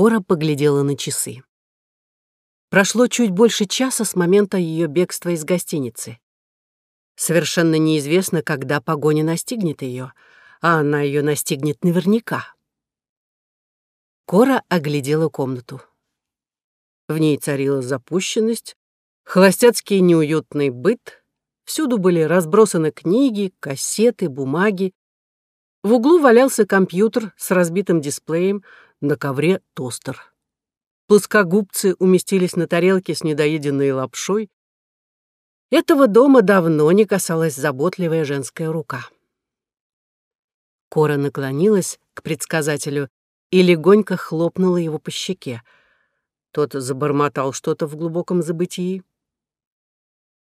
Кора поглядела на часы. Прошло чуть больше часа с момента ее бегства из гостиницы. Совершенно неизвестно, когда погоня настигнет ее, а она ее настигнет наверняка. Кора оглядела комнату. В ней царила запущенность, холостяцкий неуютный быт, всюду были разбросаны книги, кассеты, бумаги. В углу валялся компьютер с разбитым дисплеем, на ковре тостер. Плоскогубцы уместились на тарелке с недоеденной лапшой. Этого дома давно не касалась заботливая женская рука. Кора наклонилась к предсказателю и легонько хлопнула его по щеке. Тот забормотал что-то в глубоком забытии.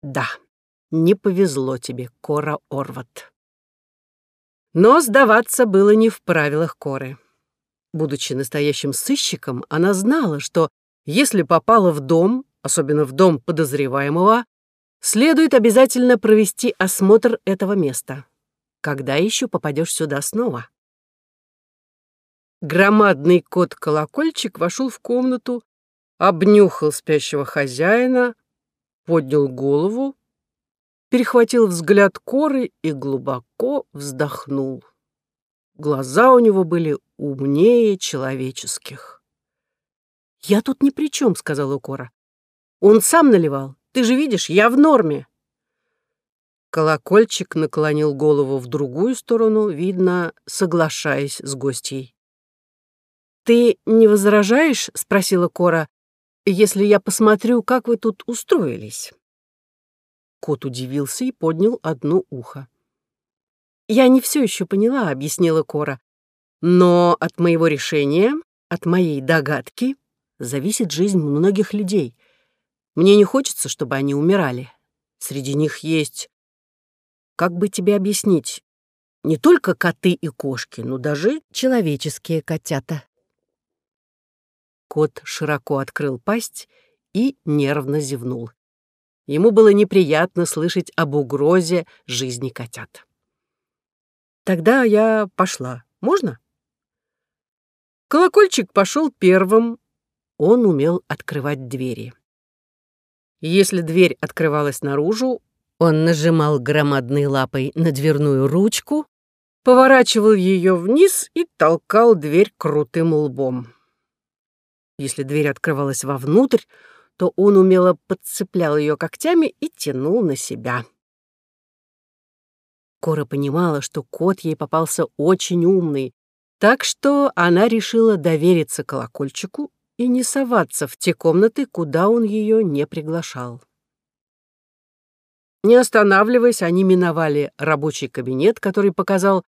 «Да, не повезло тебе, Кора Орват». Но сдаваться было не в правилах Коры. Будучи настоящим сыщиком, она знала, что если попала в дом, особенно в дом подозреваемого, следует обязательно провести осмотр этого места. Когда еще попадешь сюда снова? Громадный кот-колокольчик вошел в комнату, обнюхал спящего хозяина, поднял голову, перехватил взгляд коры и глубоко вздохнул. Глаза у него были умнее человеческих. «Я тут ни при чем», — сказала Кора. «Он сам наливал. Ты же видишь, я в норме». Колокольчик наклонил голову в другую сторону, видно, соглашаясь с гостьей. «Ты не возражаешь?» — спросила Кора. «Если я посмотрю, как вы тут устроились?» Кот удивился и поднял одно ухо. «Я не все еще поняла», — объяснила Кора. «Но от моего решения, от моей догадки, зависит жизнь многих людей. Мне не хочется, чтобы они умирали. Среди них есть... Как бы тебе объяснить? Не только коты и кошки, но даже человеческие котята». Кот широко открыл пасть и нервно зевнул. Ему было неприятно слышать об угрозе жизни котят. Тогда я пошла. Можно? Колокольчик пошел первым. Он умел открывать двери. Если дверь открывалась наружу, он нажимал громадной лапой на дверную ручку, поворачивал ее вниз и толкал дверь крутым лбом. Если дверь открывалась вовнутрь, то он умело подцеплял ее когтями и тянул на себя. Кора понимала, что кот ей попался очень умный, так что она решила довериться колокольчику и не соваться в те комнаты, куда он ее не приглашал. Не останавливаясь, они миновали рабочий кабинет, который показал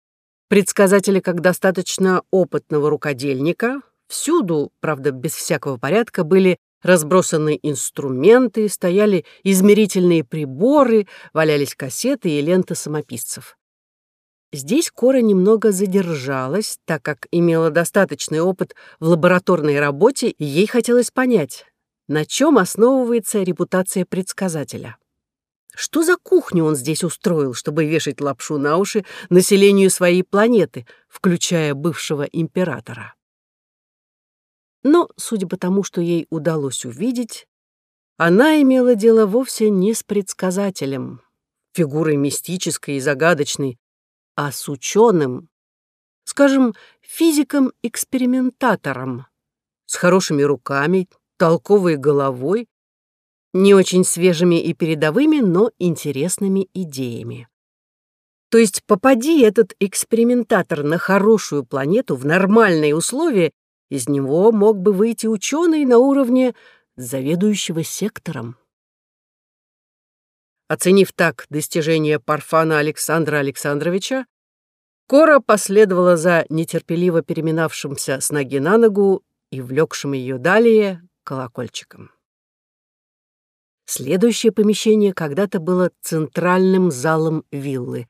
предсказателя как достаточно опытного рукодельника. Всюду, правда, без всякого порядка, были разбросаны инструменты, стояли измерительные приборы, валялись кассеты и ленты самописцев. Здесь Кора немного задержалась, так как имела достаточный опыт в лабораторной работе, и ей хотелось понять, на чем основывается репутация предсказателя. Что за кухню он здесь устроил, чтобы вешать лапшу на уши населению своей планеты, включая бывшего императора? Но, судя по тому, что ей удалось увидеть, она имела дело вовсе не с предсказателем, фигурой мистической и загадочной, а с ученым, скажем, физиком-экспериментатором, с хорошими руками, толковой головой, не очень свежими и передовыми, но интересными идеями. То есть попади этот экспериментатор на хорошую планету в нормальные условия, из него мог бы выйти ученый на уровне заведующего сектором. Оценив так достижения Парфана Александра Александровича, Кора последовала за нетерпеливо переминавшимся с ноги на ногу и влекшим ее далее колокольчиком. Следующее помещение когда-то было центральным залом виллы.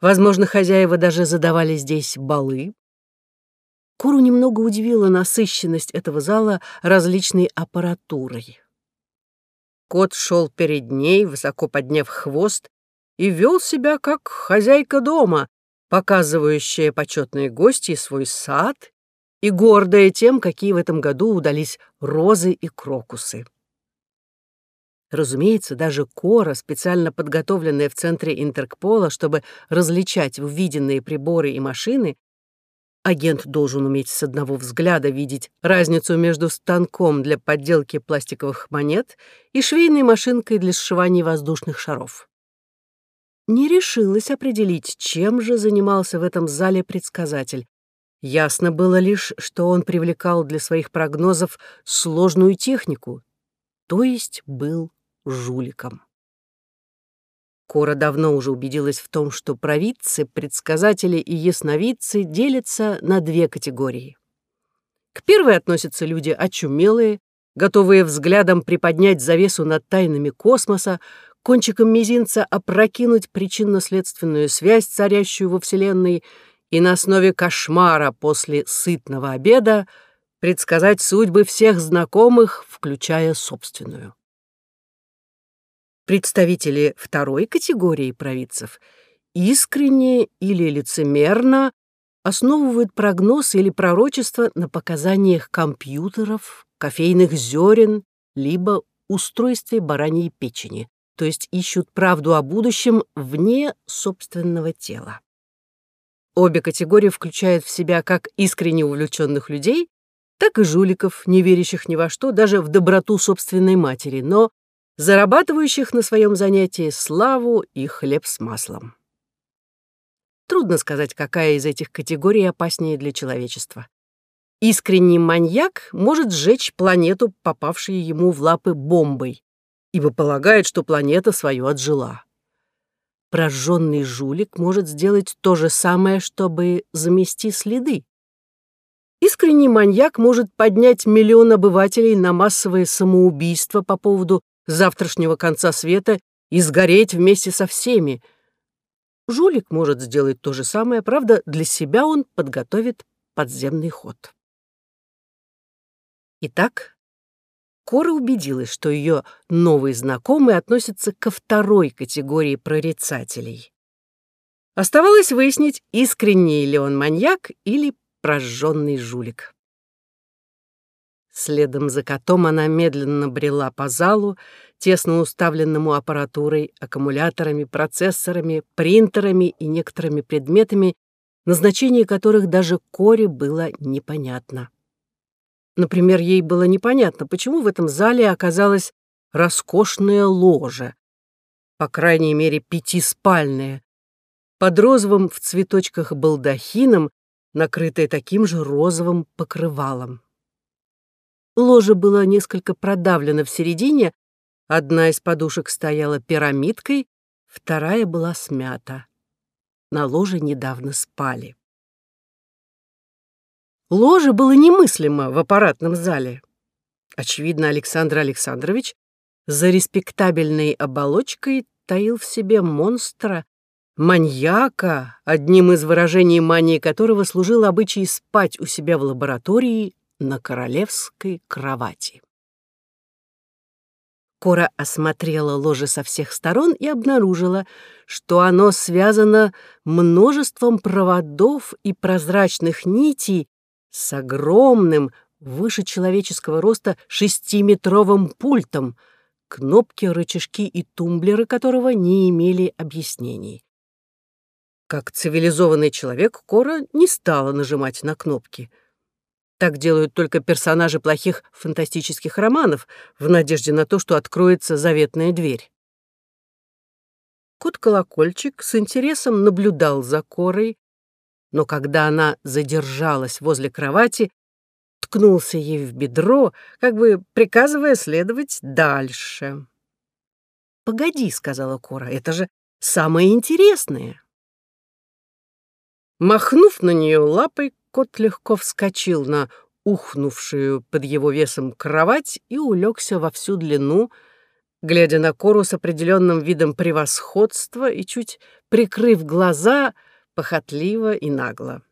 Возможно, хозяева даже задавали здесь балы, Кору немного удивила насыщенность этого зала различной аппаратурой. Кот шел перед ней, высоко подняв хвост, и вел себя как хозяйка дома, показывающая почетные гости свой сад и гордая тем, какие в этом году удались розы и крокусы. Разумеется, даже Кора, специально подготовленная в центре Интеркпола, чтобы различать увиденные приборы и машины, агент должен уметь с одного взгляда видеть разницу между станком для подделки пластиковых монет и швейной машинкой для сшивания воздушных шаров. Не решилась определить, чем же занимался в этом зале предсказатель. Ясно было лишь, что он привлекал для своих прогнозов сложную технику, то есть был жуликом. Кора давно уже убедилась в том, что провидцы, предсказатели и ясновидцы делятся на две категории. К первой относятся люди очумелые, готовые взглядом приподнять завесу над тайнами космоса, кончиком мизинца опрокинуть причинно-следственную связь, царящую во Вселенной, и на основе кошмара после сытного обеда предсказать судьбы всех знакомых, включая собственную. Представители второй категории провидцев искренне или лицемерно основывают прогноз или пророчество на показаниях компьютеров, кофейных зерен, либо устройстве бараньей печени, то есть ищут правду о будущем вне собственного тела. Обе категории включают в себя как искренне увлеченных людей, так и жуликов, не верящих ни во что, даже в доброту собственной матери, но зарабатывающих на своем занятии славу и хлеб с маслом. Трудно сказать, какая из этих категорий опаснее для человечества. Искренний маньяк может сжечь планету, попавшую ему в лапы бомбой, ибо полагает, что планета свою отжила. Прожженный жулик может сделать то же самое, чтобы замести следы. Искренний маньяк может поднять миллион обывателей на массовое самоубийство по поводу завтрашнего конца света и сгореть вместе со всеми. Жулик может сделать то же самое, правда, для себя он подготовит подземный ход. Итак, Кора убедилась, что ее новый знакомый относится ко второй категории прорицателей. Оставалось выяснить, искренний ли он маньяк или прожженный жулик. Следом за котом она медленно брела по залу, тесно уставленному аппаратурой, аккумуляторами, процессорами, принтерами и некоторыми предметами, назначение которых даже Коре было непонятно. Например, ей было непонятно, почему в этом зале оказалась роскошная ложа, по крайней мере, пятиспальная, под розовым в цветочках балдахином, накрытая таким же розовым покрывалом. Ложе было несколько продавлено в середине, одна из подушек стояла пирамидкой, вторая была смята. На ложе недавно спали. Ложе было немыслимо в аппаратном зале. Очевидно, Александр Александрович за респектабельной оболочкой таил в себе монстра, маньяка, одним из выражений мании которого служил обычай спать у себя в лаборатории на королевской кровати. Кора осмотрела ложе со всех сторон и обнаружила, что оно связано множеством проводов и прозрачных нитей с огромным, выше человеческого роста, шестиметровым пультом, кнопки, рычажки и тумблеры которого не имели объяснений. Как цивилизованный человек, Кора не стала нажимать на кнопки. Так делают только персонажи плохих фантастических романов в надежде на то, что откроется заветная дверь. Кот-колокольчик с интересом наблюдал за Корой, но когда она задержалась возле кровати, ткнулся ей в бедро, как бы приказывая следовать дальше. «Погоди», — сказала Кора, — «это же самое интересное». Махнув на нее лапой, Кот легко вскочил на ухнувшую под его весом кровать и улегся во всю длину, глядя на Кору с определенным видом превосходства и чуть прикрыв глаза похотливо и нагло.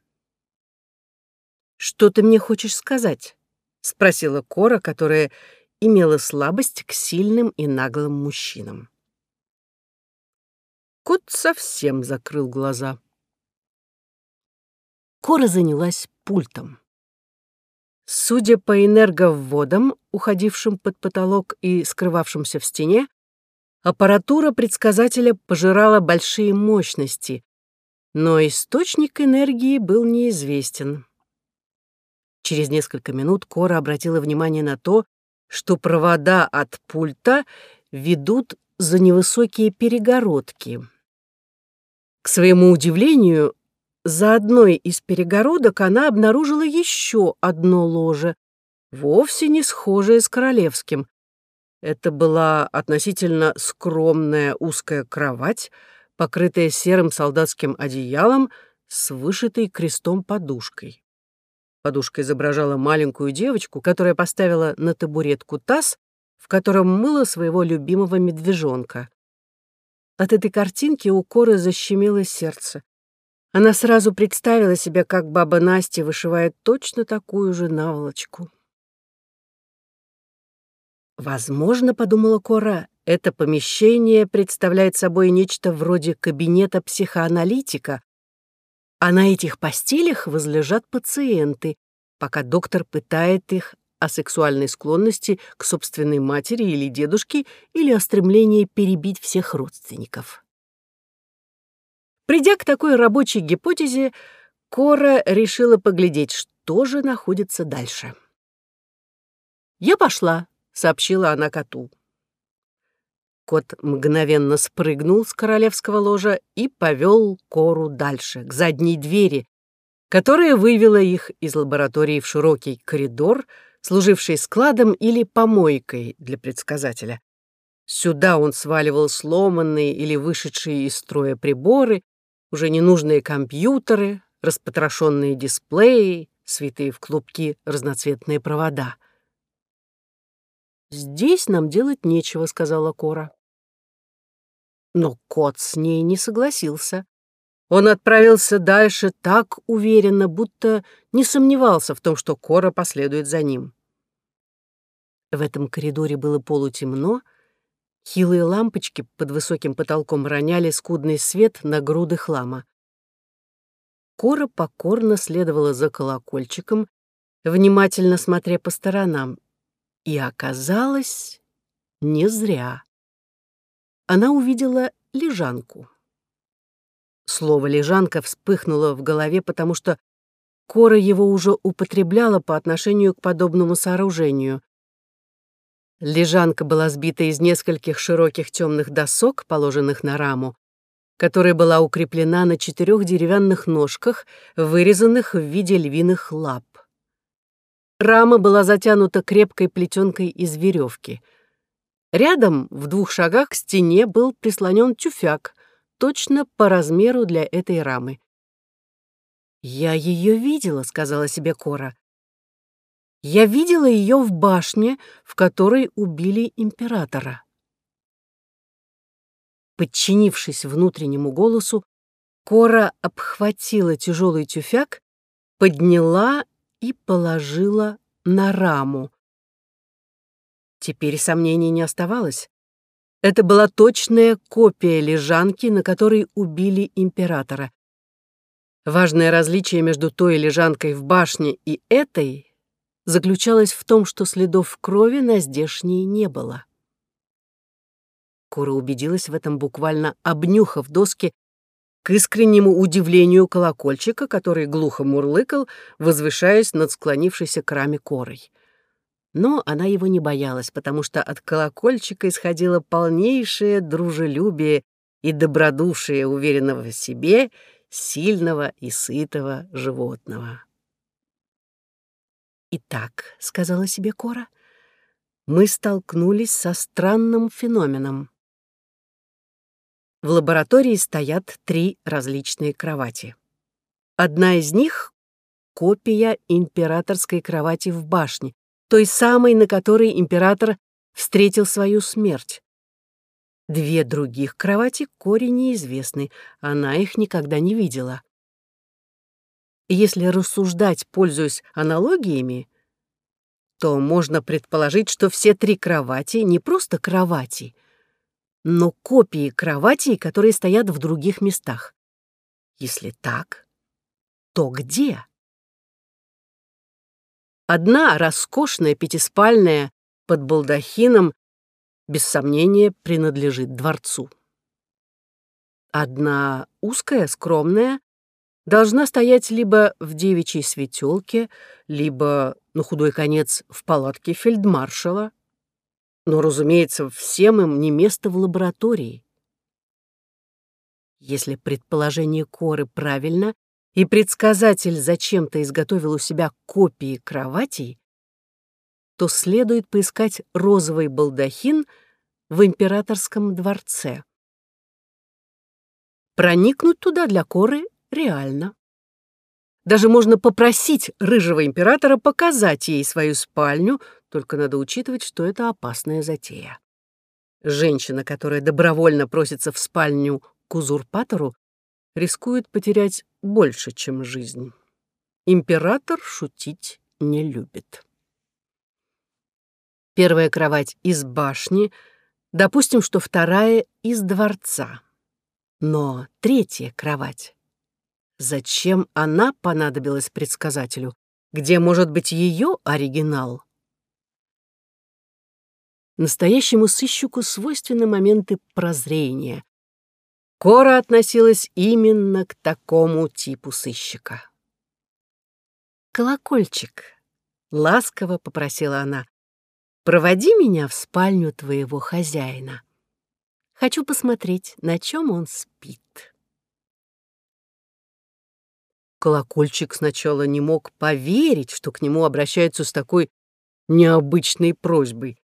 «Что ты мне хочешь сказать?» — спросила Кора, которая имела слабость к сильным и наглым мужчинам. Кот совсем закрыл глаза. Кора занялась пультом. Судя по энерговводам, уходившим под потолок и скрывавшимся в стене, аппаратура предсказателя пожирала большие мощности, но источник энергии был неизвестен. Через несколько минут Кора обратила внимание на то, что провода от пульта ведут за невысокие перегородки. К своему удивлению, за одной из перегородок она обнаружила еще одно ложе, вовсе не схожее с королевским. Это была относительно скромная узкая кровать, покрытая серым солдатским одеялом с вышитой крестом подушкой. Подушка изображала маленькую девочку, которая поставила на табуретку таз, в котором мыла своего любимого медвежонка. От этой картинки у Коры защемило сердце. Она сразу представила себе, как баба Настя вышивает точно такую же наволочку. Возможно, подумала Кора, это помещение представляет собой нечто вроде кабинета психоаналитика, а на этих постелях возлежат пациенты, пока доктор пытает их о сексуальной склонности к собственной матери или дедушке или о стремлении перебить всех родственников. Придя к такой рабочей гипотезе, Кора решила поглядеть, что же находится дальше. «Я пошла», — сообщила она коту. Кот мгновенно спрыгнул с королевского ложа и повел Кору дальше, к задней двери, которая вывела их из лаборатории в широкий коридор, служивший складом или помойкой для предсказателя. Сюда он сваливал сломанные или вышедшие из строя приборы, уже ненужные компьютеры, распотрошенные дисплеи, святые в клубки разноцветные провода. «Здесь нам делать нечего», — сказала Кора. Но кот с ней не согласился. Он отправился дальше так уверенно, будто не сомневался в том, что Кора последует за ним. В этом коридоре было полутемно, хилые лампочки под высоким потолком роняли скудный свет на груды хлама. Кора покорно следовала за колокольчиком, внимательно смотря по сторонам, и оказалось не зря она увидела лежанку. Слово «лежанка» вспыхнуло в голове, потому что Кора его уже употребляла по отношению к подобному сооружению. Лежанка была сбита из нескольких широких темных досок, положенных на раму, которая была укреплена на четырех деревянных ножках, вырезанных в виде львиных лап. Рама была затянута крепкой плетенкой из веревки — Рядом, в двух шагах к стене, был прислонен тюфяк, точно по размеру для этой рамы. «Я ее видела», — сказала себе Кора. «Я видела ее в башне, в которой убили императора». Подчинившись внутреннему голосу, Кора обхватила тяжелый тюфяк, подняла и положила на раму. Теперь сомнений не оставалось. Это была точная копия лежанки, на которой убили императора. Важное различие между той лежанкой в башне и этой заключалось в том, что следов крови на здешней не было. Кора убедилась в этом, буквально обнюхав доски к искреннему удивлению колокольчика, который глухо мурлыкал, возвышаясь над склонившейся к раме корой. Но она его не боялась, потому что от колокольчика исходило полнейшее дружелюбие и добродушие уверенного в себе, сильного и сытого животного. «Итак», — сказала себе Кора, — «мы столкнулись со странным феноменом. В лаборатории стоят три различные кровати. Одна из них — копия императорской кровати в башне, той самой, на которой император встретил свою смерть. Две других кровати Коре неизвестны, она их никогда не видела. Если рассуждать, пользуясь аналогиями, то можно предположить, что все три кровати не просто кровати, но копии кроватей, которые стоят в других местах. Если так, то где? Одна роскошная пятиспальная под балдахином, без сомнения, принадлежит дворцу. Одна узкая, скромная, должна стоять либо в девичьей светелке, либо, на худой конец, в палатке фельдмаршала. Но, разумеется, всем им не место в лаборатории. Если предположение Коры правильно, и предсказатель зачем-то изготовил у себя копии кроватей, то следует поискать розовый балдахин в императорском дворце. Проникнуть туда для Коры реально. Даже можно попросить рыжего императора показать ей свою спальню, только надо учитывать, что это опасная затея. Женщина, которая добровольно просится в спальню к узурпатору, рискует потерять больше, чем жизнь. Император шутить не любит. Первая кровать из башни, допустим, что вторая из дворца. Но третья кровать. Зачем она понадобилась предсказателю? Где может быть ее оригинал? Настоящему сыщику свойственны моменты прозрения. Кора относилась именно к такому типу сыщика. «Колокольчик», — ласково попросила она, — «проводи меня в спальню твоего хозяина». Хочу посмотреть, на чем он спит. Колокольчик сначала не мог поверить, что к нему обращаются с такой необычной просьбой.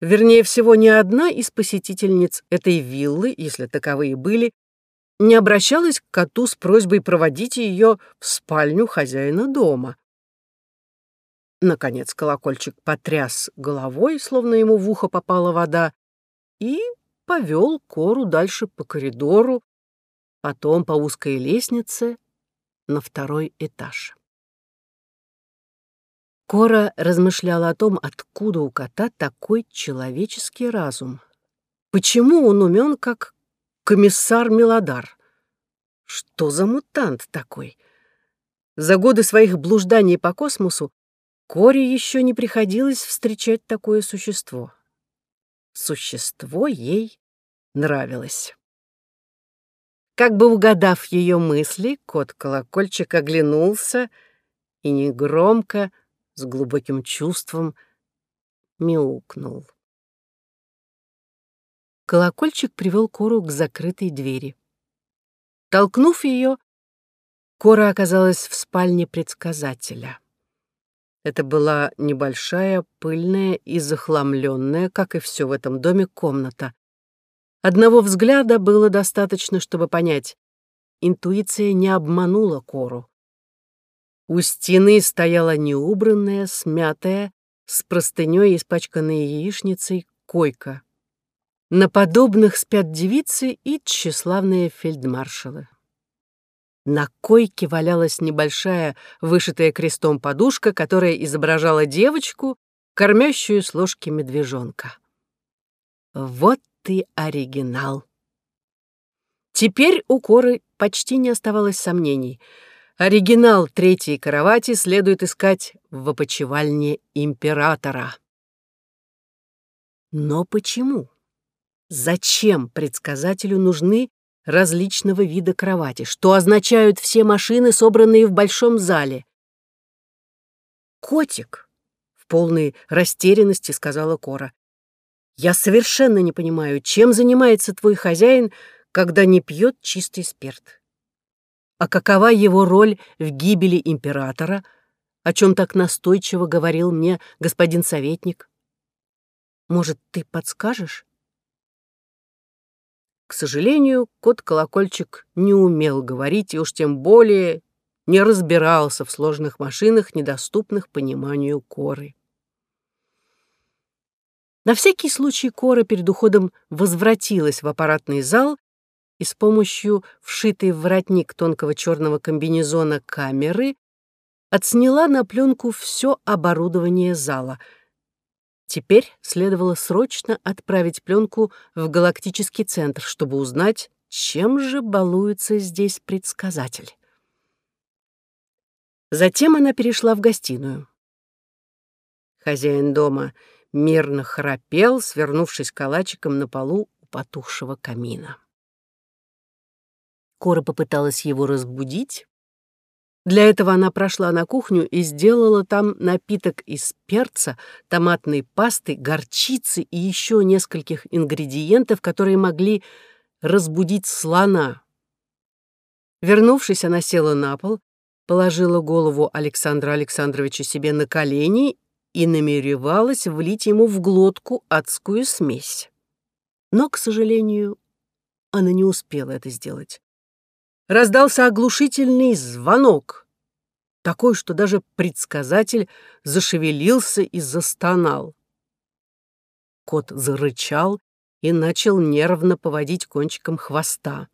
Вернее всего, ни одна из посетительниц этой виллы, если таковые были, не обращалась к коту с просьбой проводить ее в спальню хозяина дома. Наконец колокольчик потряс головой, словно ему в ухо попала вода, и повел Кору дальше по коридору, потом по узкой лестнице на второй этаж. Кора размышляла о том, откуда у кота такой человеческий разум. Почему он умен, как комиссар Мелодар? Что за мутант такой? За годы своих блужданий по космосу Коре еще не приходилось встречать такое существо. Существо ей нравилось. Как бы угадав ее мысли, кот-колокольчик оглянулся и негромко, с глубоким чувством, мяукнул. Колокольчик привел Кору к закрытой двери. Толкнув ее, Кора оказалась в спальне предсказателя. Это была небольшая, пыльная и захламленная, как и все в этом доме, комната. Одного взгляда было достаточно, чтобы понять. Интуиция не обманула Кору. У стены стояла неубранная, смятая, с простыней, испачканной яичницей, койка. На подобных спят девицы и тщеславные фельдмаршалы. На койке валялась небольшая, вышитая крестом подушка, которая изображала девочку, кормящую с ложки медвежонка. Вот ты оригинал. Теперь у Коры почти не оставалось сомнений. Оригинал третьей кровати следует искать в опочивальне императора. Но почему? Зачем предсказателю нужны различного вида кровати, что означают все машины, собранные в большом зале. «Котик!» — в полной растерянности сказала Кора. «Я совершенно не понимаю, чем занимается твой хозяин, когда не пьет чистый спирт. А какова его роль в гибели императора, о чем так настойчиво говорил мне господин советник? Может, ты подскажешь?» К сожалению, кот-колокольчик не умел говорить и уж тем более не разбирался в сложных машинах, недоступных пониманию коры. На всякий случай Кора перед уходом возвратилась в аппаратный зал и с помощью вшитой в воротник тонкого черного комбинезона камеры отсняла на пленку все оборудование зала — Теперь следовало срочно отправить пленку в галактический центр, чтобы узнать, чем же балуется здесь предсказатель. Затем она перешла в гостиную. Хозяин дома мирно храпел, свернувшись калачиком на полу у потухшего камина. Кора попыталась его разбудить. Для этого она прошла на кухню и сделала там напиток из перца, томатной пасты, горчицы и еще нескольких ингредиентов, которые могли разбудить слона. Вернувшись, она села на пол, положила голову Александра Александровича себе на колени и намеревалась влить ему в глотку адскую смесь. Но, к сожалению, она не успела это сделать. Раздался оглушительный звонок, такой, что даже предсказатель зашевелился и застонал. Кот зарычал и начал нервно поводить кончиком хвоста.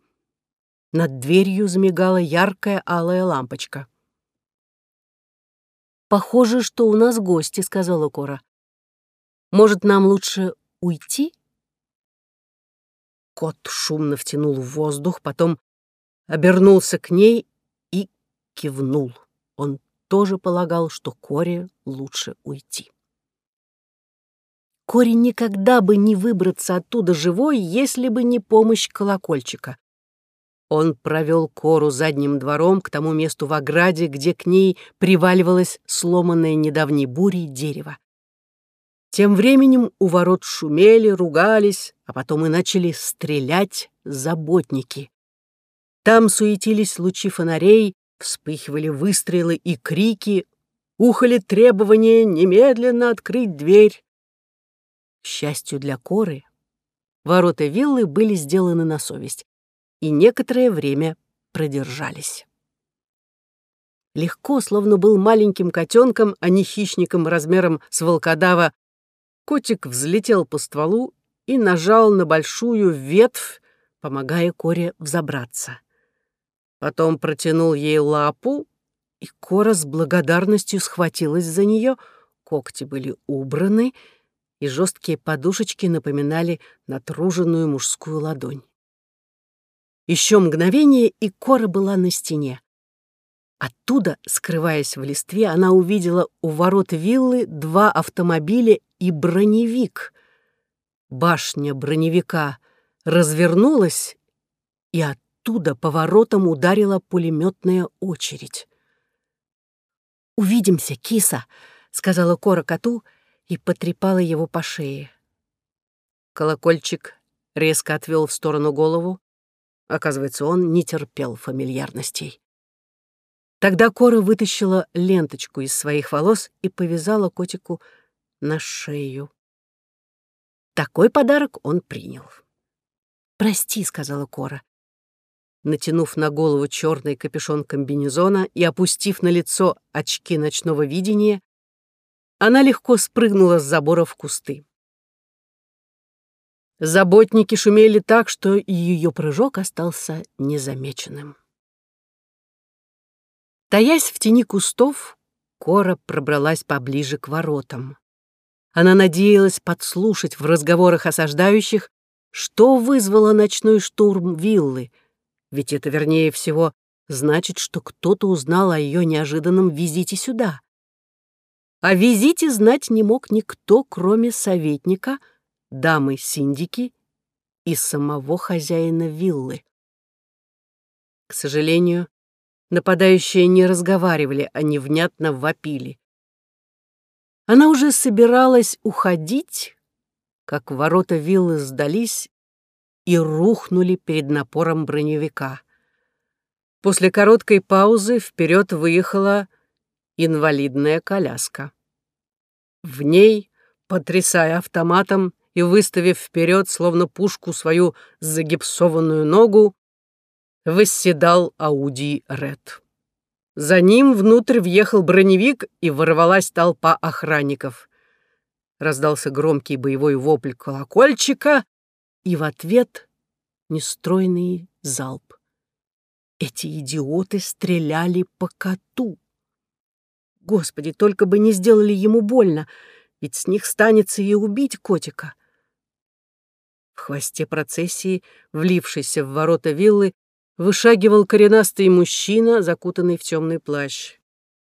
Над дверью замигала яркая алая лампочка. «Похоже, что у нас гости», — сказала Кора. «Может, нам лучше уйти?» Кот шумно втянул в воздух, потом обернулся к ней и кивнул. Он тоже полагал, что Коре лучше уйти. Коре никогда бы не выбраться оттуда живой, если бы не помощь колокольчика. Он провел Кору задним двором к тому месту в ограде, где к ней приваливалось сломанное недавней бурей дерево. Тем временем у ворот шумели, ругались, а потом и начали стрелять заботники. Там суетились лучи фонарей, вспыхивали выстрелы и крики, ухали требования немедленно открыть дверь. К счастью для Коры, ворота виллы были сделаны на совесть и некоторое время продержались. Легко, словно был маленьким котенком, а не хищником размером с волкодава, котик взлетел по стволу и нажал на большую ветвь, помогая Коре взобраться. Потом протянул ей лапу, и Кора с благодарностью схватилась за нее, когти были убраны, и жесткие подушечки напоминали натруженную мужскую ладонь. Еще мгновение, и Кора была на стене. Оттуда, скрываясь в листве, она увидела у ворот виллы два автомобиля и броневик. Башня броневика развернулась, и оттуда поворотом ударила пулеметная очередь. «Увидимся, киса», — сказала Кора коту и потрепала его по шее. Колокольчик резко отвел в сторону голову, Оказывается, он не терпел фамильярностей. Тогда Кора вытащила ленточку из своих волос и повязала котику на шею. Такой подарок он принял. «Прости», — сказала Кора. Натянув на голову черный капюшон комбинезона и опустив на лицо очки ночного видения, она легко спрыгнула с забора в кусты. Заботники шумели так, что и ее прыжок остался незамеченным. Таясь в тени кустов, Кора пробралась поближе к воротам. Она надеялась подслушать в разговорах осаждающих, что вызвало ночной штурм виллы, ведь это, вернее всего, значит, что кто-то узнал о ее неожиданном визите сюда. О визите знать не мог никто, кроме советника — дамы-синдики и самого хозяина виллы. К сожалению, нападающие не разговаривали, а невнятно вопили. Она уже собиралась уходить, как ворота виллы сдались и рухнули перед напором броневика. После короткой паузы вперед выехала инвалидная коляска. В ней, потрясая автоматом, и, выставив вперед, словно пушку, свою загипсованную ногу, восседал Ауди Ред. За ним внутрь въехал броневик, и ворвалась толпа охранников. Раздался громкий боевой вопль колокольчика, и в ответ нестройный залп. Эти идиоты стреляли по коту. Господи, только бы не сделали ему больно, ведь с них станется и убить котика. В хвосте процессии, влившейся в ворота виллы, вышагивал коренастый мужчина, закутанный в темный плащ.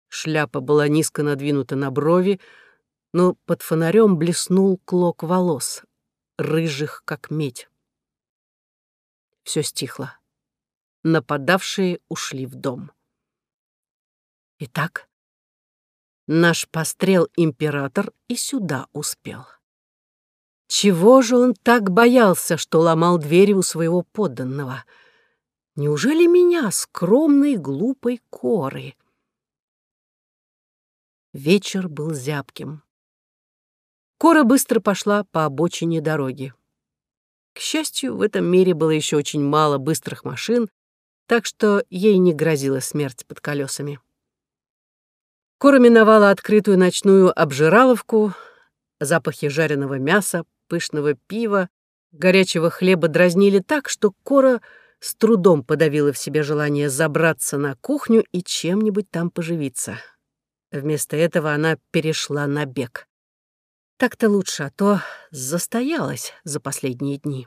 Шляпа была низко надвинута на брови, но под фонарем блеснул клок волос, рыжих, как медь. Все стихло. Нападавшие ушли в дом. Итак, наш пострел-император и сюда успел. Чего же он так боялся, что ломал двери у своего подданного? Неужели меня, скромной, глупой коры? Вечер был зябким. Кора быстро пошла по обочине дороги. К счастью, в этом мире было еще очень мало быстрых машин, так что ей не грозила смерть под колесами. Кора миновала открытую ночную обжираловку, запахи жареного мяса, пышного пива, горячего хлеба дразнили так, что Кора с трудом подавила в себе желание забраться на кухню и чем-нибудь там поживиться. Вместо этого она перешла на бег. Так-то лучше, а то застоялась за последние дни.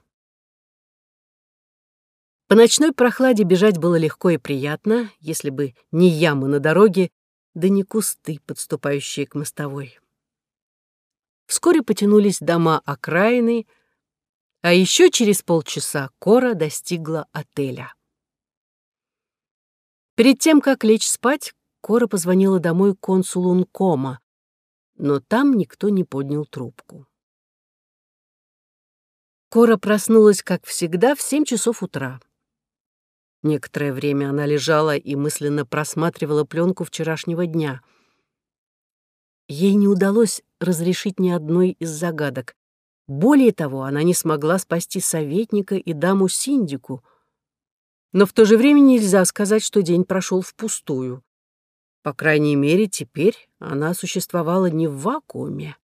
По ночной прохладе бежать было легко и приятно, если бы не ямы на дороге, да не кусты, подступающие к мостовой. Вскоре потянулись дома окраины, а еще через полчаса Кора достигла отеля. Перед тем, как лечь спать, Кора позвонила домой консулу Нкома, но там никто не поднял трубку. Кора проснулась, как всегда, в семь часов утра. Некоторое время она лежала и мысленно просматривала пленку вчерашнего дня — Ей не удалось разрешить ни одной из загадок. Более того, она не смогла спасти советника и даму-синдику. Но в то же время нельзя сказать, что день прошел впустую. По крайней мере, теперь она существовала не в вакууме.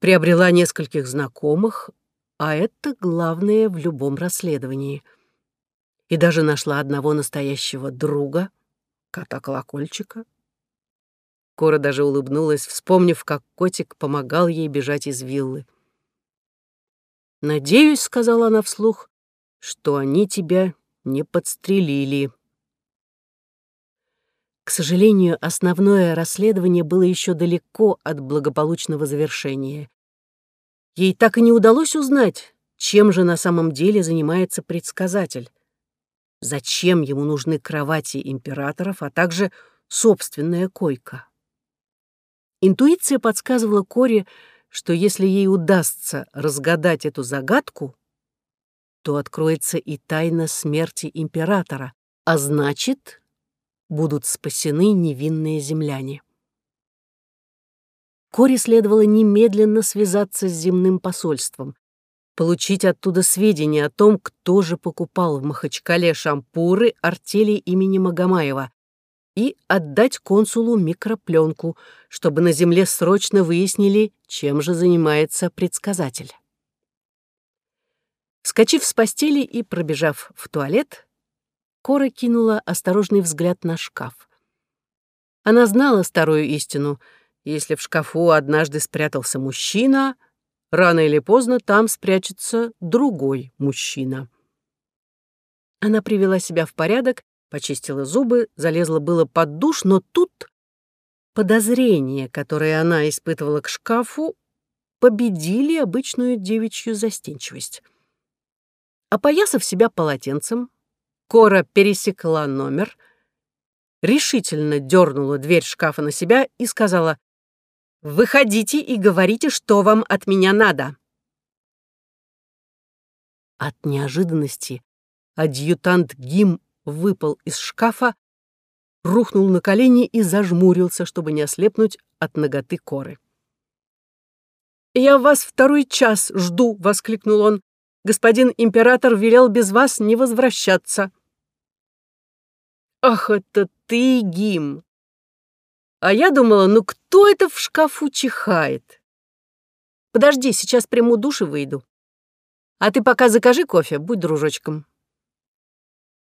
Приобрела нескольких знакомых, а это главное в любом расследовании. И даже нашла одного настоящего друга, кота-колокольчика. Кора даже улыбнулась, вспомнив, как котик помогал ей бежать из виллы. «Надеюсь», — сказала она вслух, — «что они тебя не подстрелили». К сожалению, основное расследование было еще далеко от благополучного завершения. Ей так и не удалось узнать, чем же на самом деле занимается предсказатель. Зачем ему нужны кровати императоров, а также собственная койка? Интуиция подсказывала Коре, что если ей удастся разгадать эту загадку, то откроется и тайна смерти императора, а значит, будут спасены невинные земляне. Коре следовало немедленно связаться с земным посольством, получить оттуда сведения о том, кто же покупал в Махачкале шампуры артели имени Магомаева, и отдать консулу микропленку, чтобы на земле срочно выяснили, чем же занимается предсказатель. Скочив с постели и пробежав в туалет, Кора кинула осторожный взгляд на шкаф. Она знала старую истину. Если в шкафу однажды спрятался мужчина, рано или поздно там спрячется другой мужчина. Она привела себя в порядок Почистила зубы, залезла было под душ, но тут подозрения, которые она испытывала к шкафу, победили обычную девичью застенчивость. Опоясав себя полотенцем, Кора пересекла номер, решительно дернула дверь шкафа на себя и сказала «Выходите и говорите, что вам от меня надо». От неожиданности адъютант Гим выпал из шкафа, рухнул на колени и зажмурился, чтобы не ослепнуть от ноготы коры. «Я вас второй час жду!» — воскликнул он. «Господин император велел без вас не возвращаться». «Ах, это ты, Гим!» А я думала, ну кто это в шкафу чихает? Подожди, сейчас приму душ и выйду. А ты пока закажи кофе, будь дружочком.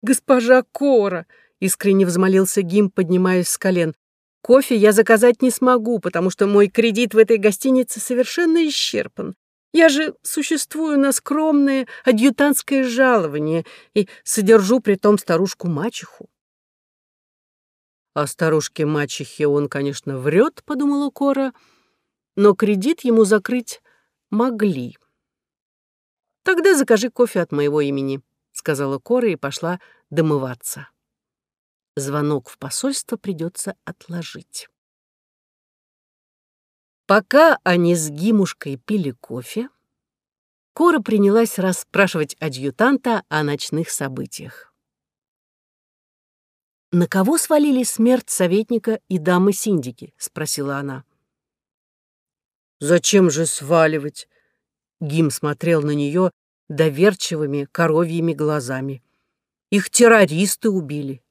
«Госпожа Кора!» — искренне взмолился Гим, поднимаясь с колен. «Кофе я заказать не смогу, потому что мой кредит в этой гостинице совершенно исчерпан. Я же существую на скромное адъютантское жалование и содержу при том старушку-мачеху». «О старушке-мачехе он, конечно, врет», — подумала Кора, но кредит ему закрыть могли. «Тогда закажи кофе от моего имени», — сказала Кора и пошла домываться. Звонок в посольство придется отложить. Пока они с Гимушкой пили кофе, Кора принялась расспрашивать адъютанта о ночных событиях. «На кого свалили смерть советника и дамы-синдики?» — спросила она. «Зачем же сваливать?» Гим смотрел на нее доверчивыми коровьими глазами. «Их террористы убили.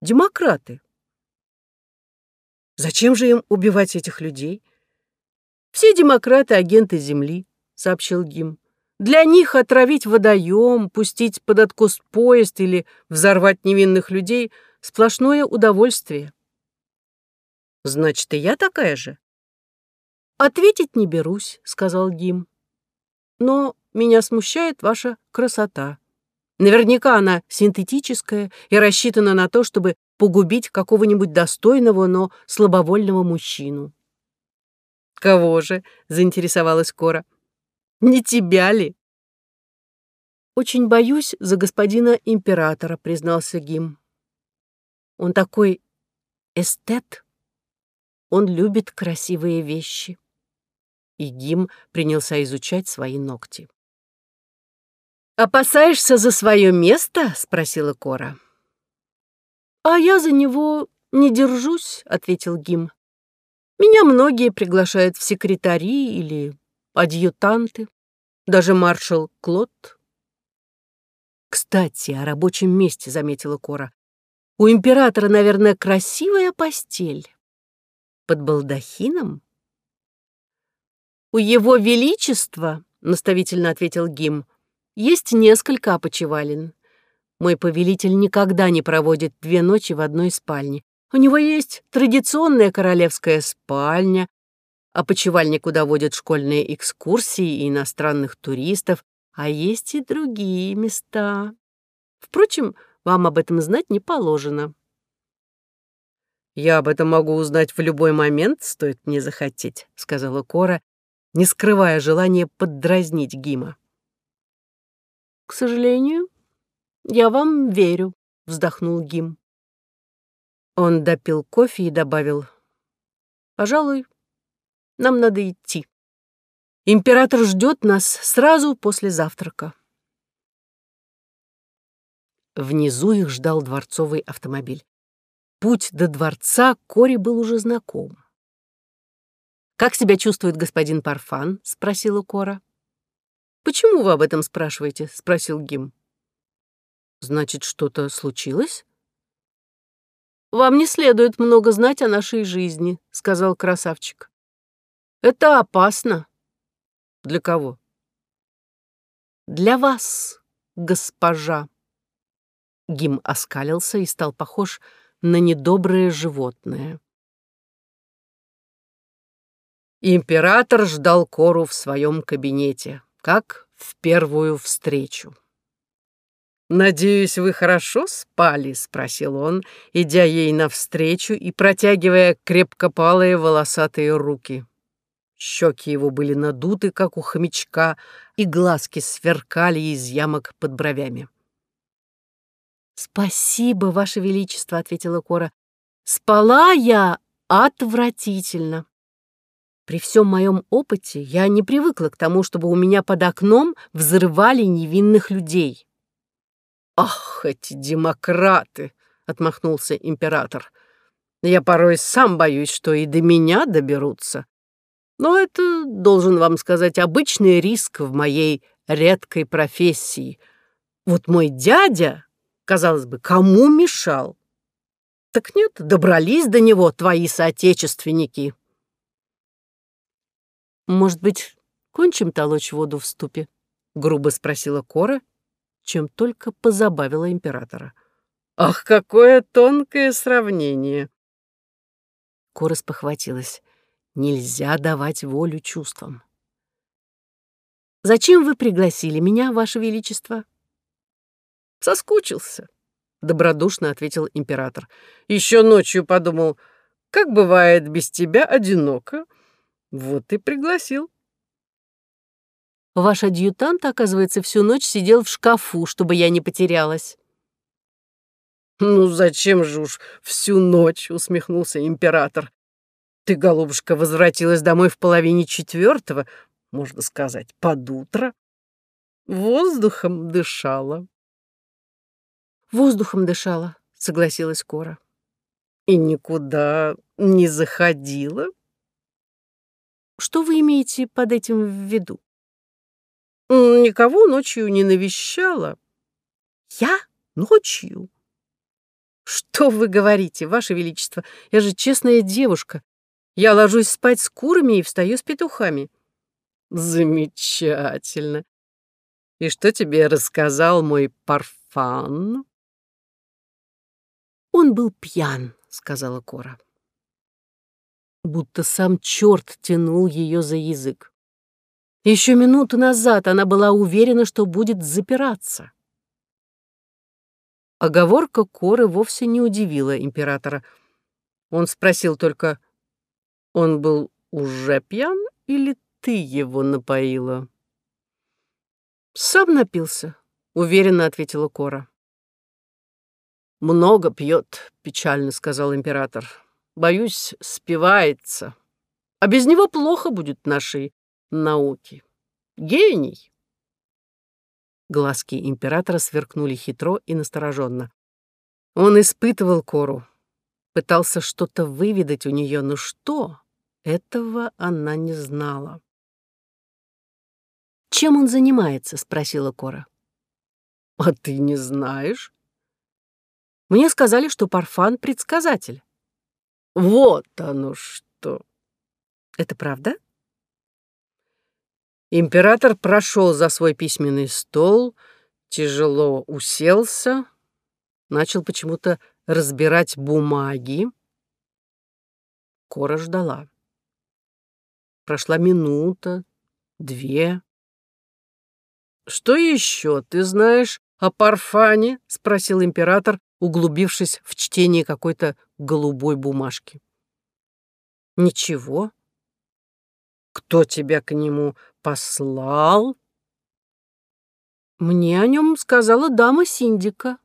Демократы. Зачем же им убивать этих людей?» «Все демократы — агенты Земли», — сообщил Гим. Для них отравить водоем, пустить под откос поезд или взорвать невинных людей — сплошное удовольствие. Значит, и я такая же? Ответить не берусь, — сказал Гим. Но меня смущает ваша красота. Наверняка она синтетическая и рассчитана на то, чтобы погубить какого-нибудь достойного, но слабовольного мужчину. «Кого же?» — заинтересовалась Кора. Не тебя ли?» «Очень боюсь за господина императора», — признался Гим. «Он такой эстет. Он любит красивые вещи». И Гим принялся изучать свои ногти. «Опасаешься за свое место?» — спросила Кора. «А я за него не держусь», — ответил Гим. «Меня многие приглашают в секретари или адъютанты, даже маршал Клод. «Кстати, о рабочем месте», — заметила Кора. «У императора, наверное, красивая постель. Под балдахином?» «У его величества», — наставительно ответил Гим, — «есть несколько опочивален. Мой повелитель никогда не проводит две ночи в одной спальне. У него есть традиционная королевская спальня, опочивальня, куда водят школьные экскурсии и иностранных туристов, а есть и другие места. Впрочем, вам об этом знать не положено. «Я об этом могу узнать в любой момент, стоит мне захотеть», — сказала Кора, не скрывая желания поддразнить Гима. «К сожалению, я вам верю», — вздохнул Гим. Он допил кофе и добавил, «Пожалуй, нам надо идти. Император ждет нас сразу после завтрака. Внизу их ждал дворцовый автомобиль. Путь до дворца Кори был уже знаком. «Как себя чувствует господин Парфан?» — спросила Кора. «Почему вы об этом спрашиваете?» — спросил Гим. «Значит, что-то случилось?» «Вам не следует много знать о нашей жизни», — сказал красавчик. Это опасно. Для кого? Для вас, госпожа. Гим оскалился и стал похож на недоброе животное. Император ждал Кору в своем кабинете, как в первую встречу. «Надеюсь, вы хорошо спали?» — спросил он, идя ей навстречу и протягивая крепкопалые волосатые руки. Щеки его были надуты, как у хомячка, и глазки сверкали из ямок под бровями. «Спасибо, Ваше Величество», — ответила Кора. «Спала я отвратительно. При всем моем опыте я не привыкла к тому, чтобы у меня под окном взрывали невинных людей». «Ах, эти демократы!» — отмахнулся император. «Я порой сам боюсь, что и до меня доберутся. Но это, должен вам сказать, обычный риск в моей редкой профессии. Вот мой дядя, казалось бы, кому мешал? Так нет, добрались до него твои соотечественники. Может быть, кончим толочь воду в ступе? Грубо спросила Кора, чем только позабавила императора. Ах, какое тонкое сравнение! Кора спохватилась. Нельзя давать волю чувствам. «Зачем вы пригласили меня, Ваше Величество?» «Соскучился», — добродушно ответил император. «Еще ночью подумал, как бывает без тебя одиноко. Вот и пригласил. Ваш адъютант, оказывается, всю ночь сидел в шкафу, чтобы я не потерялась. «Ну зачем же уж всю ночь?» — усмехнулся император. «Ты, голубушка, возвратилась домой в половине четвертого, можно сказать, под утро. Воздухом дышала». «Воздухом дышала», — согласилась Кора. «И никуда не заходила?» «Что вы имеете под этим в виду?» Никого ночью не навещала. Я? Ночью? Что вы говорите, Ваше Величество? Я же честная девушка. Я ложусь спать с курами и встаю с петухами. Замечательно. И что тебе рассказал мой парфан? Он был пьян, сказала Кора. Будто сам черт тянул ее за язык. Еще минуту назад она была уверена, что будет запираться. Оговорка Коры вовсе не удивила императора. Он спросил только, «Он был уже пьян или ты его напоила?» «Сам напился», — уверенно ответила Кора. «Много пьет», — печально сказал император. «Боюсь, спивается. А без него плохо будет нашей науки. Гений!» Глазки императора сверкнули хитро и настороженно. Он испытывал Кору, пытался что-то выведать у нее, но что? Этого она не знала. «Чем он занимается?» — спросила Кора. «А ты не знаешь?» «Мне сказали, что Парфан — предсказатель». «Вот оно что!» «Это правда?» Император прошел за свой письменный стол, тяжело уселся, начал почему-то разбирать бумаги. Кора ждала. Прошла минута, две. «Что еще ты знаешь о Парфане?» — спросил император, углубившись в чтение какой-то голубой бумажки. «Ничего», кто тебя к нему послал? Мне о нем сказала дама Синдика.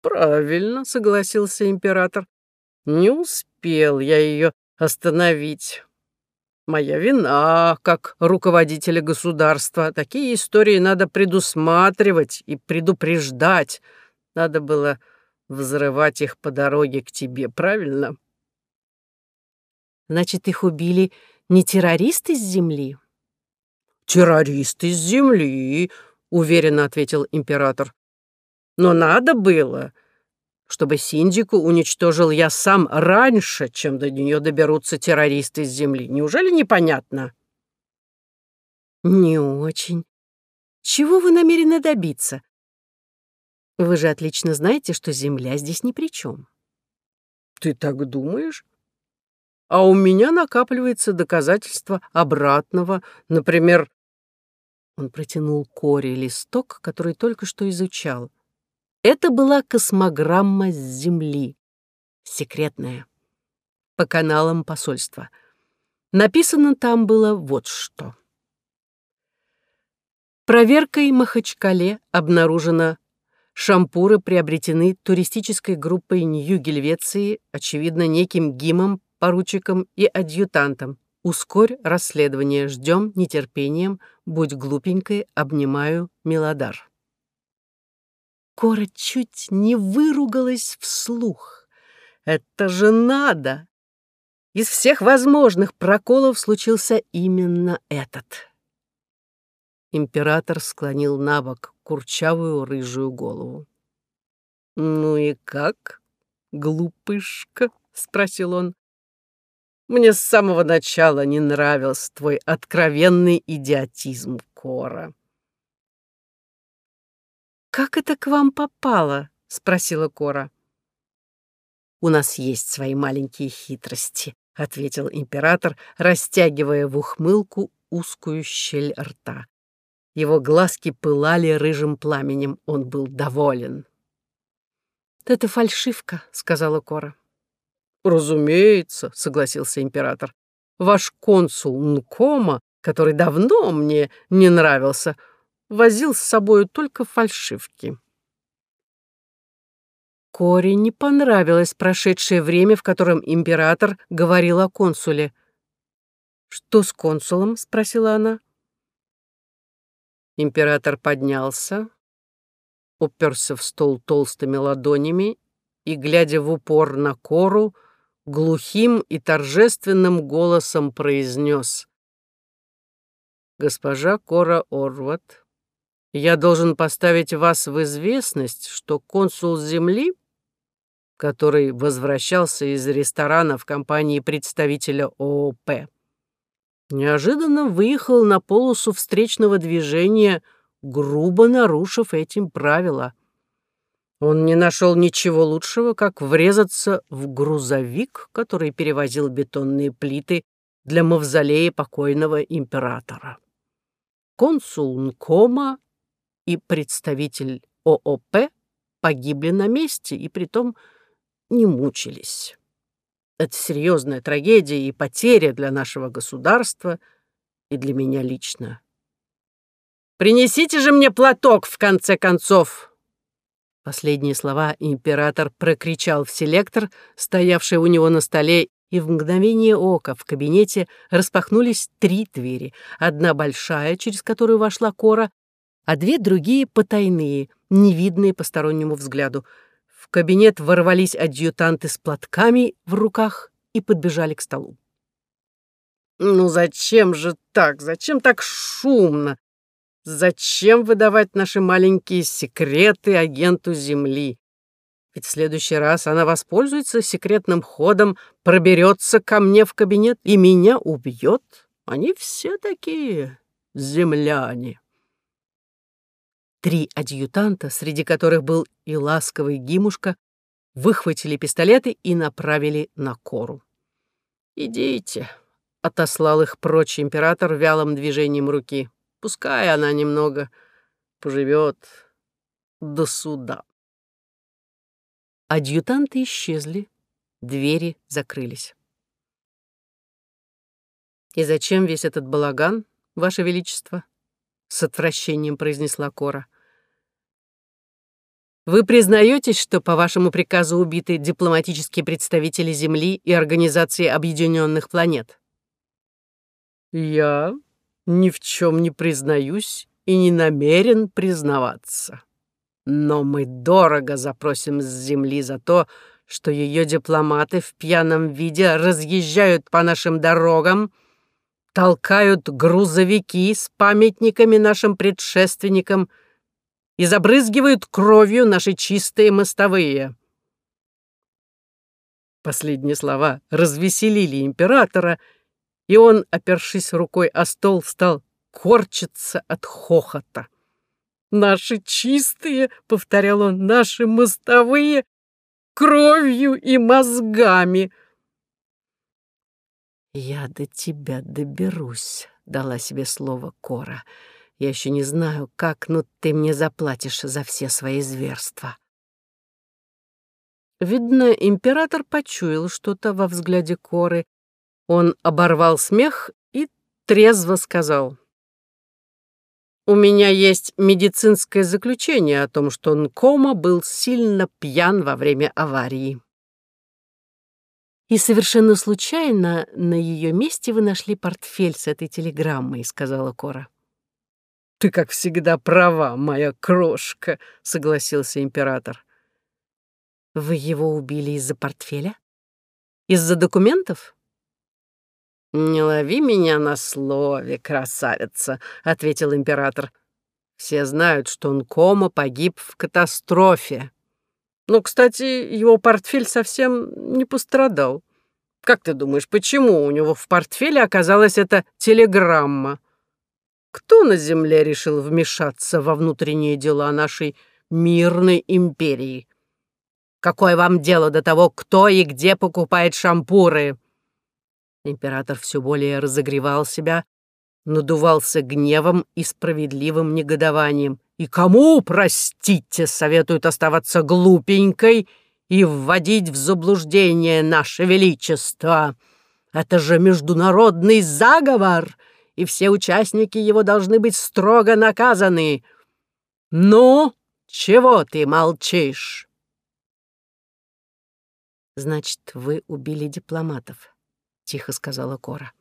Правильно, согласился император. Не успел я ее остановить. Моя вина, как руководителя государства. Такие истории надо предусматривать и предупреждать. Надо было взрывать их по дороге к тебе, правильно? Значит, их убили не террористы с Земли?» «Террористы с Земли», — уверенно ответил император. «Но надо было, чтобы Синдику уничтожил я сам раньше, чем до нее доберутся террористы с Земли. Неужели непонятно?» «Не очень. Чего вы намерены добиться? Вы же отлично знаете, что Земля здесь ни при чем». «Ты так думаешь?» а у меня накапливается доказательство обратного. Например, он протянул Коре листок, который только что изучал. Это была космограмма с Земли, секретная, по каналам посольства. Написано там было вот что. Проверкой Махачкале обнаружено шампуры приобретены туристической группой Нью-Гельвеции, очевидно, неким Гимом поручиком и адъютантом. Ускорь расследование, ждем нетерпением, будь глупенькой, обнимаю, Милодар. Кора чуть не выругалась вслух. Это же надо! Из всех возможных проколов случился именно этот. Император склонил на бок курчавую рыжую голову. «Ну и как, глупышка?» — спросил он. Мне с самого начала не нравился твой откровенный идиотизм, Кора. «Как это к вам попало?» — спросила Кора. «У нас есть свои маленькие хитрости», — ответил император, растягивая в ухмылку узкую щель рта. Его глазки пылали рыжим пламенем, он был доволен. «Это фальшивка», — сказала Кора. «Разумеется», — согласился император. ваш консул Нкома, который давно мне не нравился, возил с собой только фальшивки. Коре не понравилось прошедшее время, в котором император говорил о консуле. «Что с консулом?» — спросила она. Император поднялся, уперся в стол толстыми ладонями и, глядя в упор на Кору, глухим и торжественным голосом произнес. «Госпожа Кора Орват, я должен поставить вас в известность, что консул Земли который возвращался из ресторана в компании представителя ООП. Неожиданно выехал на полосу встречного движения, грубо нарушив этим правила. Он не нашел ничего лучшего, как врезаться в грузовик, который перевозил бетонные плиты для мавзолея покойного императора. Консул Нкома и представитель ООП погибли на месте, и притом не мучились. Это серьезная трагедия и потеря для нашего государства и для меня лично. «Принесите же мне платок, в конце концов!» Последние слова император прокричал в селектор, стоявший у него на столе, и в мгновение ока в кабинете распахнулись три двери. Одна большая, через которую вошла Кора, а две другие потайные, невидные постороннему взгляду — в кабинет ворвались адъютанты с платками в руках и подбежали к столу. «Ну зачем же так? Зачем так шумно? Зачем выдавать наши маленькие секреты агенту Земли? Ведь в следующий раз она воспользуется секретным ходом, проберется ко мне в кабинет и меня убьет. Они все такие земляне». Три адъютанта, среди которых был и ласковый Гимушка, выхватили пистолеты и направили на Кору. «Идите», — отослал их прочь император вялым движением руки. «Пускай она немного поживет до суда». Адъютанты исчезли, двери закрылись. «И зачем весь этот балаган, Ваше Величество?» — с отвращением произнесла Кора. Вы признаетесь, что по вашему приказу убиты дипломатические представители Земли и Организации Объединенных Планет? Я ни в чем не признаюсь и не намерен признаваться. Но мы дорого запросим с Земли за то, что ее дипломаты в пьяном виде разъезжают по нашим дорогам, толкают грузовики с памятниками нашим предшественникам — и забрызгивают кровью наши чистые мостовые». Последние слова развеселили императора, и он, опершись рукой о стол, стал корчиться от хохота. «Наши чистые», — повторял он, — «наши мостовые кровью и мозгами». «Я до тебя доберусь», — дала себе слово Кора. Я еще не знаю, как, но ты мне заплатишь за все свои зверства. Видно, император почуял что-то во взгляде Коры. Он оборвал смех и трезво сказал. «У меня есть медицинское заключение о том, что Нкома был сильно пьян во время аварии». «И совершенно случайно на ее месте вы нашли портфель с этой телеграммой», — сказала Кора. «Ты, как всегда, права, моя крошка», — согласился император. «Вы его убили из-за портфеля? Из-за документов?» «Не лови меня на слове, красавица», — ответил император. «Все знают, что он кома погиб в катастрофе. Но, кстати, его портфель совсем не пострадал. Как ты думаешь, почему у него в портфеле оказалась эта телеграмма?» Кто на земле решил вмешаться во внутренние дела нашей мирной империи? Какое вам дело до того, кто и где покупает шампуры?» Император все более разогревал себя, надувался гневом и справедливым негодованием. И кому, простите, советуют оставаться глупенькой и вводить в заблуждение наше величество? Это же международный заговор, и все участники его должны быть строго наказаны. Ну, чего ты молчишь?» «Значит, вы убили дипломатов», — тихо сказала Кора.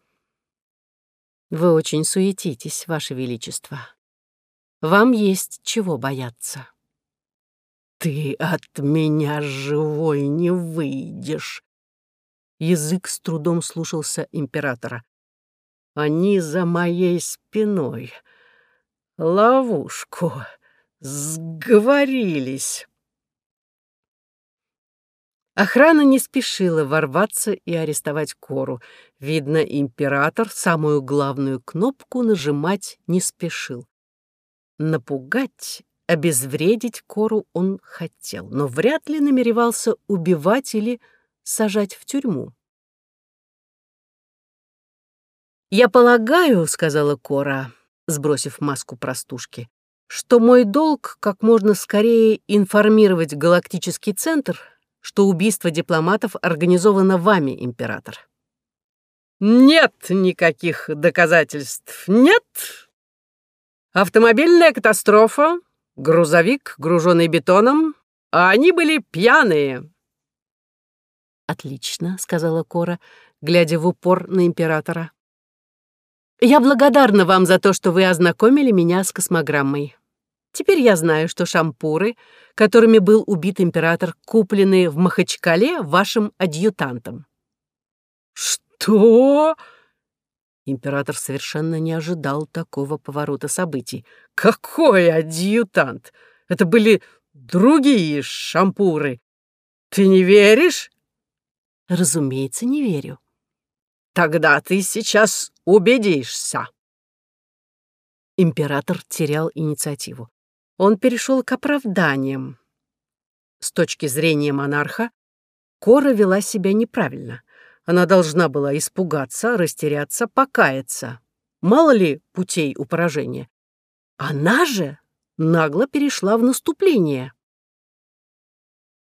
«Вы очень суетитесь, Ваше Величество. Вам есть чего бояться». «Ты от меня живой не выйдешь!» Язык с трудом слушался императора. «Они за моей спиной. Ловушку. Сговорились». Охрана не спешила ворваться и арестовать Кору. Видно, император самую главную кнопку нажимать не спешил. Напугать Обезвредить Кору он хотел, но вряд ли намеревался убивать или сажать в тюрьму. «Я полагаю, — сказала Кора, сбросив маску простушки, — что мой долг как можно скорее информировать Галактический центр, что убийство дипломатов организовано вами, император». «Нет никаких доказательств, нет!» Автомобильная катастрофа грузовик, груженный бетоном, а они были пьяные». «Отлично», — сказала Кора, глядя в упор на императора. «Я благодарна вам за то, что вы ознакомили меня с космограммой. Теперь я знаю, что шампуры, которыми был убит император, куплены в Махачкале вашим адъютантом». «Что?» Император совершенно не ожидал такого поворота событий. «Какой адъютант? Это были другие шампуры. Ты не веришь?» «Разумеется, не верю». «Тогда ты сейчас убедишься». Император терял инициативу. Он перешел к оправданиям. С точки зрения монарха, Кора вела себя неправильно — она должна была испугаться, растеряться, покаяться. Мало ли путей у поражения. Она же нагло перешла в наступление.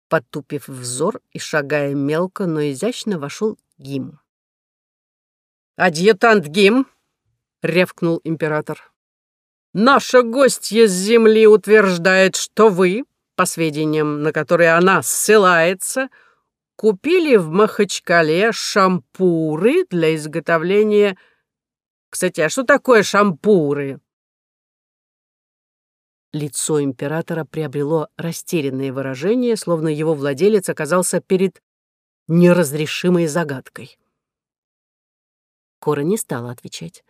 Потупив взор и шагая мелко, но изящно, вошел Гим. «Адъютант Гим!» — рявкнул император. «Наша гостья с земли утверждает, что вы, по сведениям, на которые она ссылается, — купили в Махачкале шампуры для изготовления... Кстати, а что такое шампуры? Лицо императора приобрело растерянное выражение, словно его владелец оказался перед неразрешимой загадкой. Кора не стала отвечать.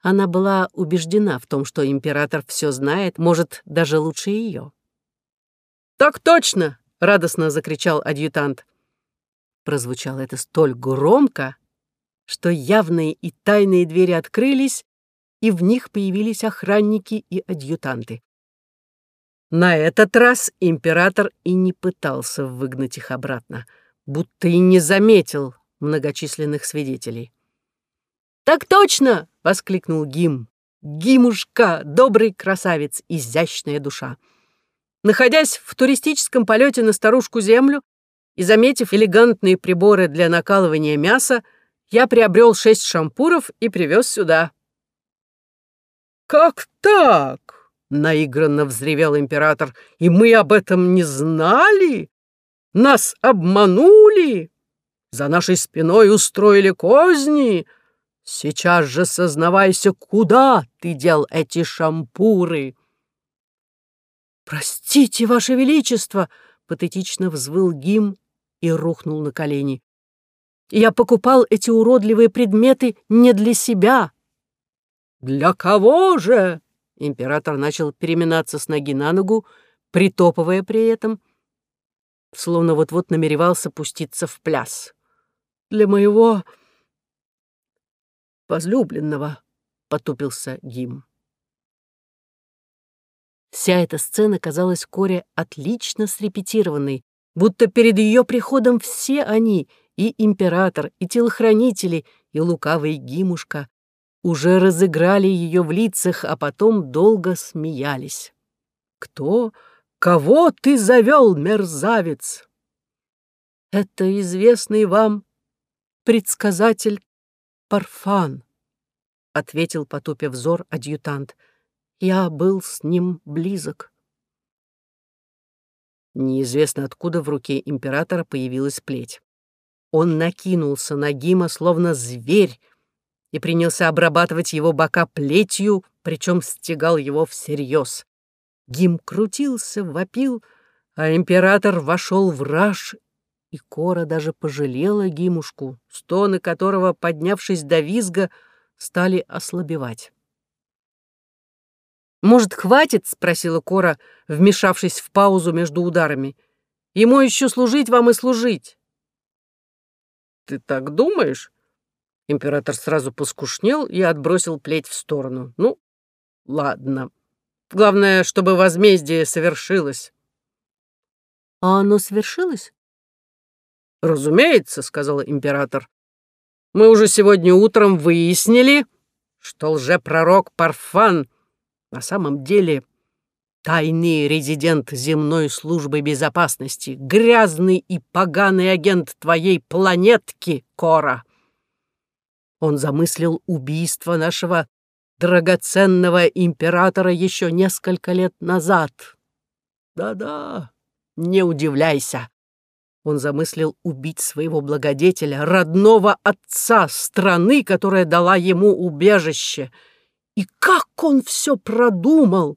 Она была убеждена в том, что император все знает, может, даже лучше ее. «Так точно!» — радостно закричал адъютант. Прозвучало это столь громко, что явные и тайные двери открылись, и в них появились охранники и адъютанты. На этот раз император и не пытался выгнать их обратно, будто и не заметил многочисленных свидетелей. «Так точно!» — воскликнул Гим. «Гимушка, добрый красавец, изящная душа!» Находясь в туристическом полете на старушку Землю, и, заметив элегантные приборы для накалывания мяса, я приобрел шесть шампуров и привез сюда. «Как так?» — наигранно взревел император. «И мы об этом не знали? Нас обманули? За нашей спиной устроили козни? Сейчас же сознавайся, куда ты дел эти шампуры?» «Простите, Ваше Величество!» — патетично взвыл Гим, и рухнул на колени. «Я покупал эти уродливые предметы не для себя». «Для кого же?» Император начал переминаться с ноги на ногу, притопывая при этом, словно вот-вот намеревался пуститься в пляс. «Для моего возлюбленного», — потупился Гим. Вся эта сцена казалась Коре отлично срепетированной, будто перед ее приходом все они, и император, и телохранители, и лукавый Гимушка, уже разыграли ее в лицах, а потом долго смеялись. «Кто? Кого ты завел, мерзавец?» «Это известный вам предсказатель Парфан», — ответил, потупив взор, адъютант. «Я был с ним близок». Неизвестно откуда в руке императора появилась плеть. Он накинулся на Гима, словно зверь, и принялся обрабатывать его бока плетью, причем стегал его всерьез. Гим крутился, вопил, а император вошел в раж, и Кора даже пожалела Гимушку, стоны которого, поднявшись до визга, стали ослабевать. «Может, хватит?» — спросила Кора, вмешавшись в паузу между ударами. «Ему еще служить вам и служить». «Ты так думаешь?» Император сразу поскушнел и отбросил плеть в сторону. «Ну, ладно. Главное, чтобы возмездие совершилось». «А оно свершилось?» «Разумеется», — сказал император. «Мы уже сегодня утром выяснили, что лжепророк Парфан на самом деле тайный резидент земной службы безопасности, грязный и поганый агент твоей планетки, Кора. Он замыслил убийство нашего драгоценного императора еще несколько лет назад. Да-да, не удивляйся. Он замыслил убить своего благодетеля, родного отца страны, которая дала ему убежище. И как он все продумал!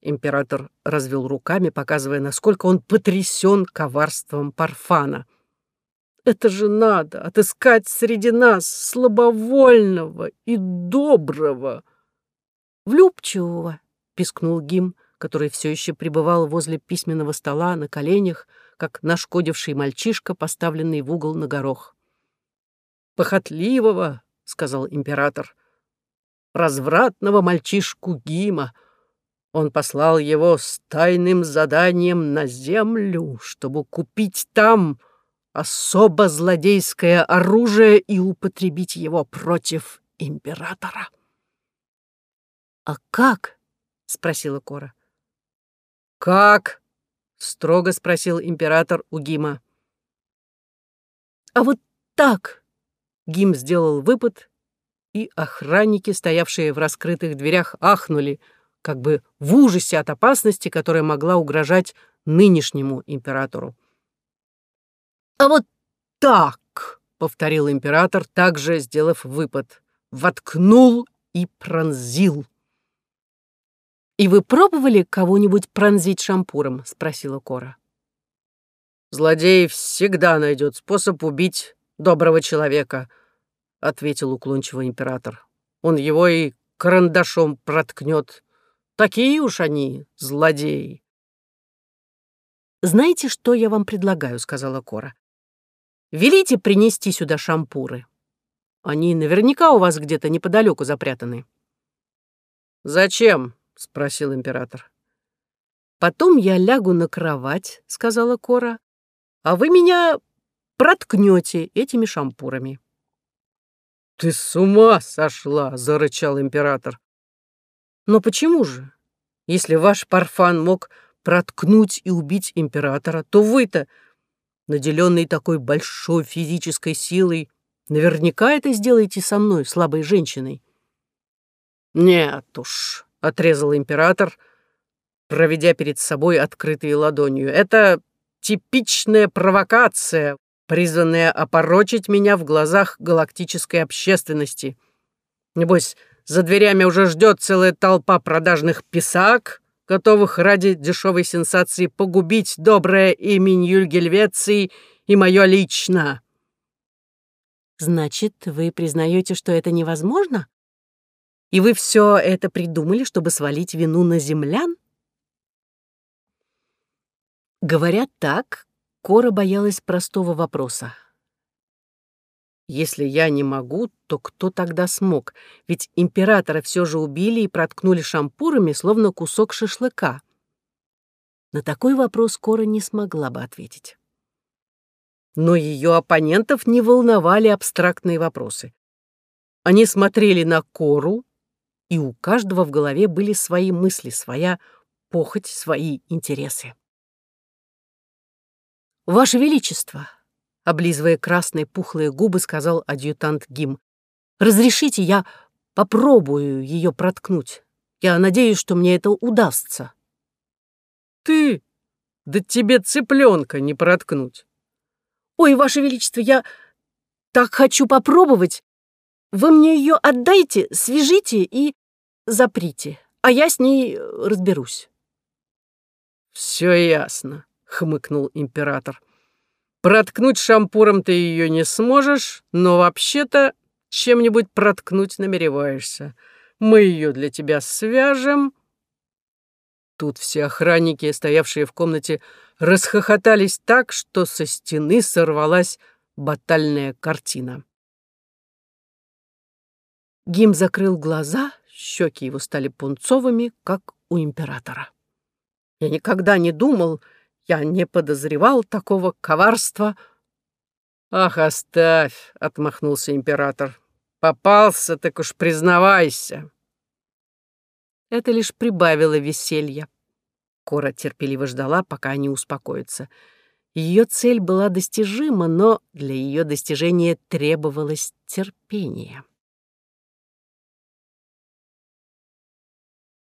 Император развел руками, показывая, насколько он потрясен коварством Парфана. «Это же надо отыскать среди нас слабовольного и доброго!» «Влюбчивого!» — пискнул Гим, который все еще пребывал возле письменного стола на коленях, как нашкодивший мальчишка, поставленный в угол на горох. «Похотливого», — сказал император, — «развратного мальчишку Гима. Он послал его с тайным заданием на землю, чтобы купить там особо злодейское оружие и употребить его против императора». «А как?» — спросила Кора. «Как?» Строго спросил император у Гима. А вот так. Гим сделал выпад, и охранники, стоявшие в раскрытых дверях, ахнули, как бы в ужасе от опасности, которая могла угрожать нынешнему императору. «А вот так!» — повторил император, также сделав выпад. Воткнул и пронзил. «И вы пробовали кого-нибудь пронзить шампуром?» — спросила Кора. «Злодей всегда найдет способ убить доброго человека», — ответил уклончиво император. «Он его и карандашом проткнет. Такие уж они, злодеи». «Знаете, что я вам предлагаю?» — сказала Кора. «Велите принести сюда шампуры. Они наверняка у вас где-то неподалеку запрятаны». «Зачем?» — спросил император. «Потом я лягу на кровать», — сказала Кора, «а вы меня проткнете этими шампурами». «Ты с ума сошла!» — зарычал император. «Но почему же? Если ваш Парфан мог проткнуть и убить императора, то вы-то, наделенный такой большой физической силой, наверняка это сделаете со мной, слабой женщиной». «Нет уж», отрезал император, проведя перед собой открытой ладонью. Это типичная провокация, призванная опорочить меня в глазах галактической общественности. Небось, за дверями уже ждет целая толпа продажных писак, готовых ради дешевой сенсации погубить доброе имя Юльгельвеции и мое лично. «Значит, вы признаете, что это невозможно?» И вы все это придумали, чтобы свалить вину на землян? Говоря так, Кора боялась простого вопроса. Если я не могу, то кто тогда смог? Ведь императора все же убили и проткнули шампурами, словно кусок шашлыка. На такой вопрос Кора не смогла бы ответить. Но ее оппонентов не волновали абстрактные вопросы. Они смотрели на Кору, и у каждого в голове были свои мысли, своя похоть, свои интересы. «Ваше Величество, облизывая красные пухлые губы, сказал адъютант Гим. «Разрешите, я попробую ее проткнуть. Я надеюсь, что мне это удастся». «Ты? Да тебе цыпленка не проткнуть!» «Ой, Ваше Величество, я так хочу попробовать! Вы мне ее отдайте, свяжите и заприте, а я с ней разберусь». «Все ясно», — хмыкнул император. «Проткнуть шампуром ты ее не сможешь, но вообще-то чем-нибудь проткнуть намереваешься. Мы ее для тебя свяжем». Тут все охранники, стоявшие в комнате, расхохотались так, что со стены сорвалась батальная картина. Гим закрыл глаза, щеки его стали пунцовыми, как у императора. Я никогда не думал, я не подозревал такого коварства. «Ах, оставь!» — отмахнулся император. «Попался, так уж признавайся!» Это лишь прибавило веселья. Кора терпеливо ждала, пока они успокоятся. Ее цель была достижима, но для ее достижения требовалось терпение.